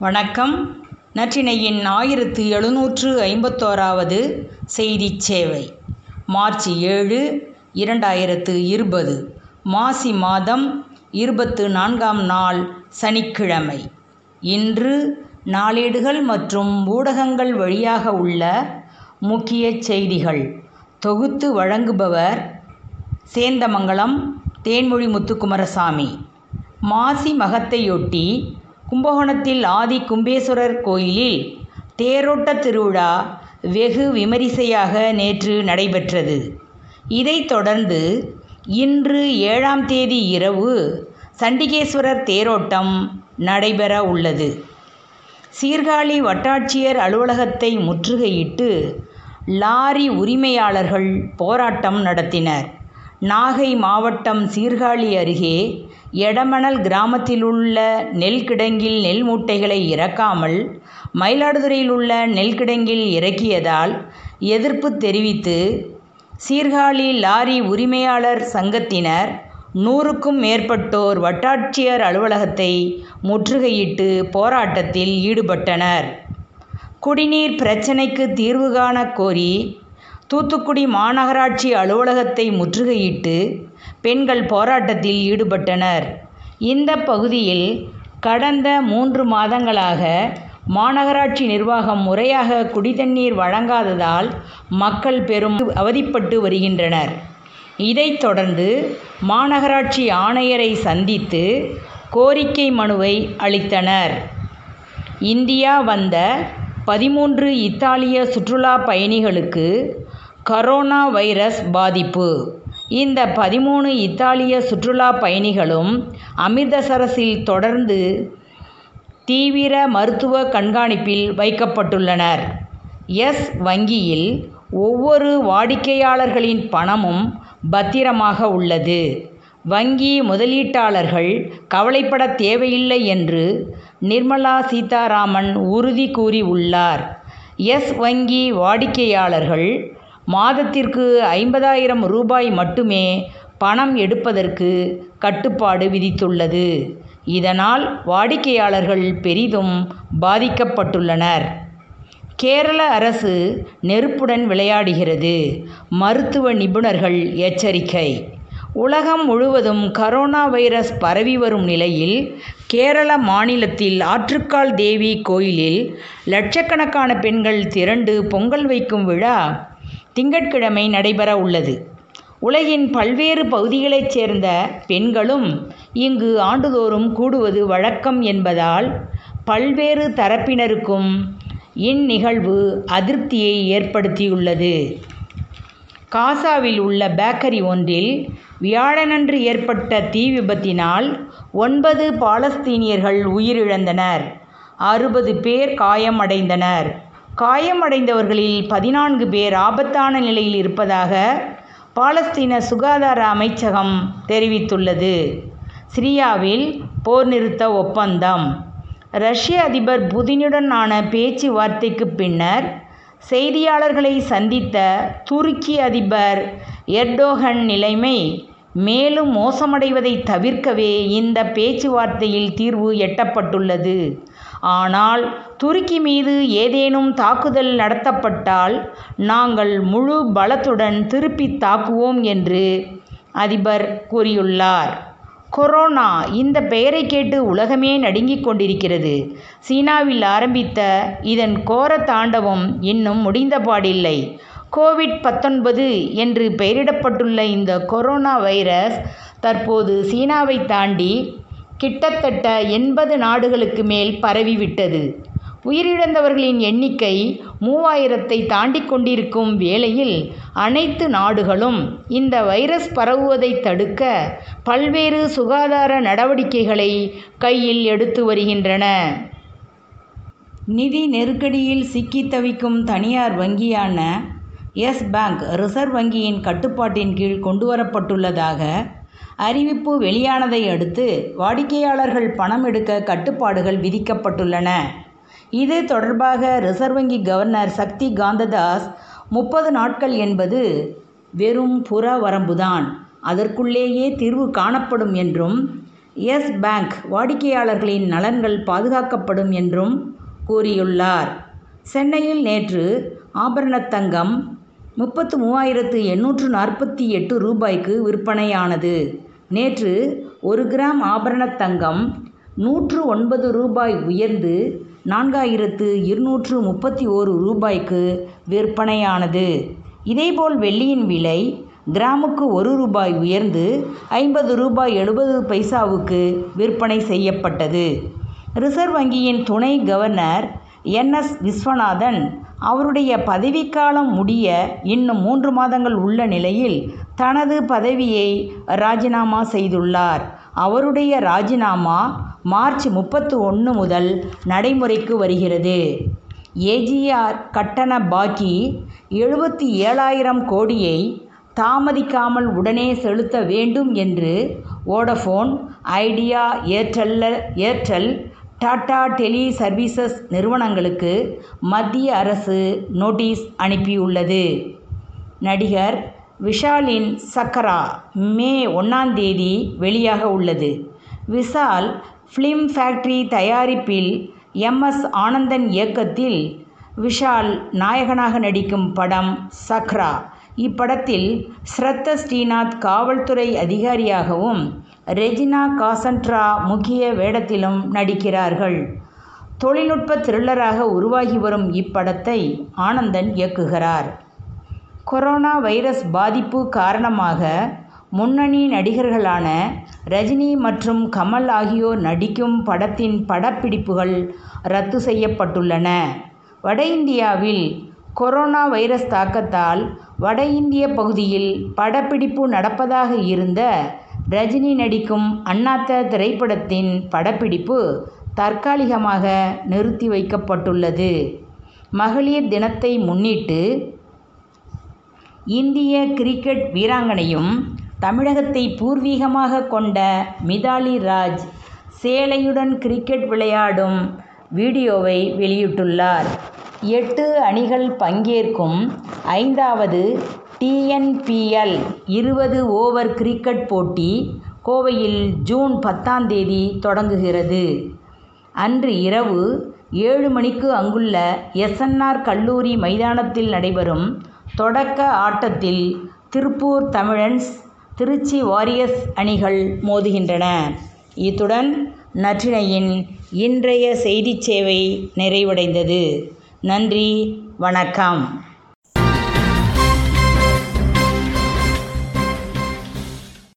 வணக்கம். நற்றினையின் ஆயிரத்து எழுநூற்று ஐம்பத்தோராவது செய்திச் சேவை. மார்ச் ஏழு இரண்டாயிரத்து இருபது. மாசி மாதம் இருபத்து நான்காம் நாள் சனிக்கிழமை. இன்று நாளேடுகள் மற்றும் ஊடகங்கள் வழியாக உள்ள முக்கிய செய்திகள். தொகுத்து வழங்குபவர் சேந்தமங்கலம் தேன்மொழி முத்துக்குமாரசாமி. மாசி மகத்தையொட்டி கும்பகோணத்தில் ஆதி கும்பேஸ்வரர் கோயிலில் தேரோட்ட திருவிழா வெகு விமரிசையாக நேற்று நடைபெற்றது. இதைத் தொடர்ந்து இன்று ஏழாம் தேதி இரவு சண்டிகேஸ்வரர் தேரோட்டம் நடைபெற உள்ளது. சீர்காழி வட்டாட்சியர் அலுவலகத்தை முற்றுகையிட்டு லாரி உரிமையாளர்கள் போராட்டம் நடத்தினர். நாகை மாவட்டம் சீர்காழி அருகே எடமணல் கிராமத்திலுள்ள நெல் கிடங்கில் நெல் மூட்டைகளை இறக்காமல் மயிலாடுதுறையில் உள்ள நெல் கிடங்கில் இறக்கியதால் எதிர்ப்பு தெரிவித்து சீர்காழி லாரி உரிமையாளர் சங்கத்தினர் நூறுக்கும் மேற்பட்டோர் வட்டாட்சியர் அலுவலகத்தை முற்றுகையிட்டு போராட்டத்தில் ஈடுபட்டனர். குடிநீர் பிரச்சினைக்கு தீர்வு காண கோரி தூத்துக்குடி மாநகராட்சி அலுவலகத்தை முற்றுகையிட்டு பெண்கள் போராட்டத்தில் ஈடுபட்டனர். இந்த பகுதியில் கடந்த மூன்று மாதங்களாக மாநகராட்சி நிர்வாகம் முறையாக குடிதண்ணீர் வழங்காததால் மக்கள் பெரும் அவதிப்பட்டு வருகின்றனர். இதைத் தொடர்ந்து மாநகராட்சி ஆணையரை சந்தித்து கோரிக்கை மனுவை அளித்தனர். இந்தியா வந்த பதிமூன்று இத்தாலிய சுற்றுலா பயணிகளுக்கு கரோனா வைரஸ் பாதிப்பு. இந்த பதிமூணு இத்தாலிய சுற்றுலா பயணிகளும் அமிர்தசரஸில் தொடர்ந்து தீவிர மருத்துவ கண்காணிப்பில் வைக்கப்பட்டுள்ளனர். எஸ் வங்கியில் ஒவ்வொரு வாடிக்கையாளர்களின் பணமும் பத்திரமாக உள்ளது. வங்கி முதலீட்டாளர்கள் கவலைப்பட தேவையில்லை என்று நிர்மலா சீதாராமன் உறுதி கூறியுள்ளார். எஸ் வங்கி வாடிக்கையாளர்கள் மாதத்திற்கு ஐம்பதாயிரம் ரூபாய் மட்டுமே பணம் எடுப்பதற்கு கட்டுப்பாடு விதித்துள்ளது. இதனால் வாடிக்கையாளர்கள் பெரிதும் பாதிக்கப்பட்டுள்ளனர். கேரள அரசு நெருப்புடன் விளையாடுகிறது. மருத்துவ நிபுணர்கள் எச்சரிக்கை. உலகம் முழுவதும் கரோனா வைரஸ் பரவி வரும் நிலையில் கேரள மாநிலத்தில் ஆற்றுக்கால் தேவி கோயிலில் லட்சக்கணக்கான பெண்கள் திரண்டு பொங்கல் வைக்கும் விழா திங்கட்கிழமை நடைபெற உள்ளது. உலகின் பல்வேறு பகுதிகளைச் சேர்ந்த பெண்களும் இங்கு ஆண்டுதோறும் கூடுவது வழக்கம் என்பதால் பல்வேறு தரப்பினருக்கும் இந்நிகழ்வு அதிருப்தியை ஏற்படுத்தியுள்ளது. காசாவில் உள்ள பேக்கரி ஒன்றில் வியாழனன்று ஏற்பட்ட தீ விபத்தினால் ஒன்பது பாலஸ்தீனியர்கள் உயிரிழந்தனர். அறுபது பேர் காயமடைந்தனர். காயமடைந்தவர்களில் பதினான்கு பேர் ஆபத்தான நிலையில் இருப்பதாக பாலஸ்தீன சுகாதார அமைச்சகம் தெரிவித்துள்ளது. சிரியாவில் போர் நிறுத்த ஒப்பந்தம். ரஷ்ய அதிபர் புதினுடனான பேச்சுவார்த்தைக்கு பின்னர் செய்தியாளர்களை சந்தித்த துருக்கி அதிபர் எர்டோகன் நிலைமை மேலும் மோசமடைவதை தவிர்க்கவே இந்த பேச்சுவார்த்தையில் தீர்வு எட்டப்பட்டுள்ளது. ஆனால் துருக்கி மீது ஏதேனும் தாக்குதல் நடத்தப்பட்டால் நாங்கள் முழு பலத்துடன் திருப்பித் தாக்குவோம் என்று அதிபர் கூறியுள்ளார். கொரோனா இந்த பெயரை கேட்டு உலகமே நடுங்கிக் கொண்டிருக்கிறது. சீனாவில் ஆரம்பித்த இதன் கோர தாண்டவம் இன்னும் முடிந்தபாடில்லை. கோவிட் பத்தொன்பது என்று பெயரிடப்பட்டுள்ள இந்த கொரோனா வைரஸ் தற்போது சீனாவை தாண்டி கிட்டத்தட்ட எண்பது நாடுகளுக்கு மேல் பரவிவிட்டது. உயிரிழந்தவர்களின் எண்ணிக்கை மூவாயிரத்தை தாண்டி கொண்டிருக்கும் வேளையில் அனைத்து நாடுகளும் இந்த வைரஸ் பரவுவதை தடுக்க பல்வேறு சுகாதார நடவடிக்கைகளை கையில் எடுத்து வருகின்றன. நிதி நெருக்கடியில் சிக்கி தவிக்கும் தனியார் வங்கியான எஸ் பேங்க் ரிசர்வ் வங்கியின் கட்டுப்பாட்டின் கீழ் கொண்டுவரப்பட்டுள்ளதாக அறிவிப்பு வெளியானதை அடுத்து வாடிக்கையாளர்கள் பணம் எடுக்க கட்டுப்பாடுகள் விதிக்கப்பட்டுள்ளன. இது தொடர்பாக ரிசர்வ் வங்கி கவர்னர் சக்தி காந்ததாஸ் முப்பது நாட்கள் என்பது வெறும் புற வரம்புதான் அதற்குள்ளேயே தீர்வு காணப்படும் என்றும் எஸ் பேங்க் வாடிக்கையாளர்களின் நலன்கள் பாதுகாக்கப்படும் என்றும் கூறியுள்ளார். சென்னையில் நேற்று ஆபரண தங்கம் முப்பத்து மூவாயிரத்து எண்ணூற்று நாற்பத்தி எட்டு ரூபாய்க்கு விற்பனையானது. நேற்று ஒரு கிராம் ஆபரண தங்கம் நூற்று ஒன்பது ரூபாய் உயர்ந்து நான்காயிரத்து இருநூற்று முப்பத்தி ஓரு ரூபாய்க்கு விற்பனையானது. இதேபோல் வெள்ளியின் விலை கிராமுக்கு ஒரு ரூபாய் உயர்ந்து ஐம்பது ரூபாய் எழுபது பைசாவுக்கு விற்பனை செய்யப்பட்டது. ரிசர்வ் வங்கியின் துணை கவர்னர் என். எஸ். விஸ்வநாதன் அவருடைய பதவிக்காலம் முடிய இன்னும் மூன்று மாதங்கள் உள்ள நிலையில் தனது பதவியை ராஜினாமா செய்துள்ளார். அவருடைய ராஜினாமா மார்ச் முப்பத்து ஒன்று முதல் நடைமுறைக்கு வருகிறது. ஏஜிஆர் கட்டண பாக்கி எழுபத்தி ஏழாயிரம் கோடியை தாமதிக்காமல் உடனே செலுத்த வேண்டும் என்று வோடஃபோன் ஐடியா ஏர்டெல்ல ஏர்டெல் டாடா டெலி சர்வீசஸ் நிறுவனங்களுக்கு மத்திய அரசு நோட்டீஸ் அனுப்பியுள்ளது. நடிகர் விஷாலின் சக்கரா மே ஒன்றாம் தேதி வெளியாக உள்ளது. விஷால் ஃபிலிம் ஃபேக்ட்ரி தயாரிப்பில் எம்எஸ் ஆனந்தன் இயக்கத்தில் விஷால் நாயகனாக நடிக்கும் படம் சக்ரா. இப்படத்தில் ஸ்ரத்த ஸ்ரீநாத் காவல்துறை அதிகாரியாகவும் ரெஜினா காசன்ட்ரா முக்கிய வேடத்திலும் நடிக்கிறார்கள். தொழில்நுட்ப த்ரில்லராக உருவாகி வரும் இப்படத்தை ஆனந்தன் இயக்குகிறார். கொரோனா வைரஸ் பாதிப்பு காரணமாக முன்னணி நடிகர்களான ரஜினி மற்றும் கமல் ஆகியோர் நடிக்கும் படத்தின் படப்பிடிப்புகள் ரத்து செய்யப்பட்டுள்ளன. வட இந்தியாவில் கொரோனா வைரஸ் தாக்கத்தால் வட இந்திய பகுதியில் படப்பிடிப்பு நடப்பதாக இருந்த ரஜினி நடிக்கும் அண்ணாத்த திரைப்படத்தின் படப்பிடிப்பு தற்காலிகமாக நிறுத்தி வைக்கப்பட்டுள்ளது. மகளிர் தினத்தை முன்னிட்டு இந்திய கிரிக்கெட் வீராங்கனையும் தமிழகத்தை பூர்வீகமாக கொண்ட மிதாலி ராஜ் சேலையுடன் கிரிக்கெட் விளையாடும் வீடியோவை வெளியிட்டுள்ளார். எட்டு அணிகள் பங்கேற்கும் ஐந்தாவது டிஎன்பிஎல் இருபது ஓவர் கிரிக்கெட் போட்டி கோவையில் ஜூன் பத்தாம் தேதி தொடங்குகிறது. அன்று இரவு ஏழு மணிக்கு அங்குள்ள எஸ்என்ஆர் கல்லூரி மைதானத்தில் நடைபெறும் தொடக்க ஆட்டத்தில் திருப்பூர் தமிழன்ஸ் திருச்சி வாரியர்ஸ் அணிகள் மோதுகின்றன. இத்துடன் நற்றினையின் இன்றைய செய்திச் சேவை நிறைவடைந்தது. நன்றி வணக்கம்.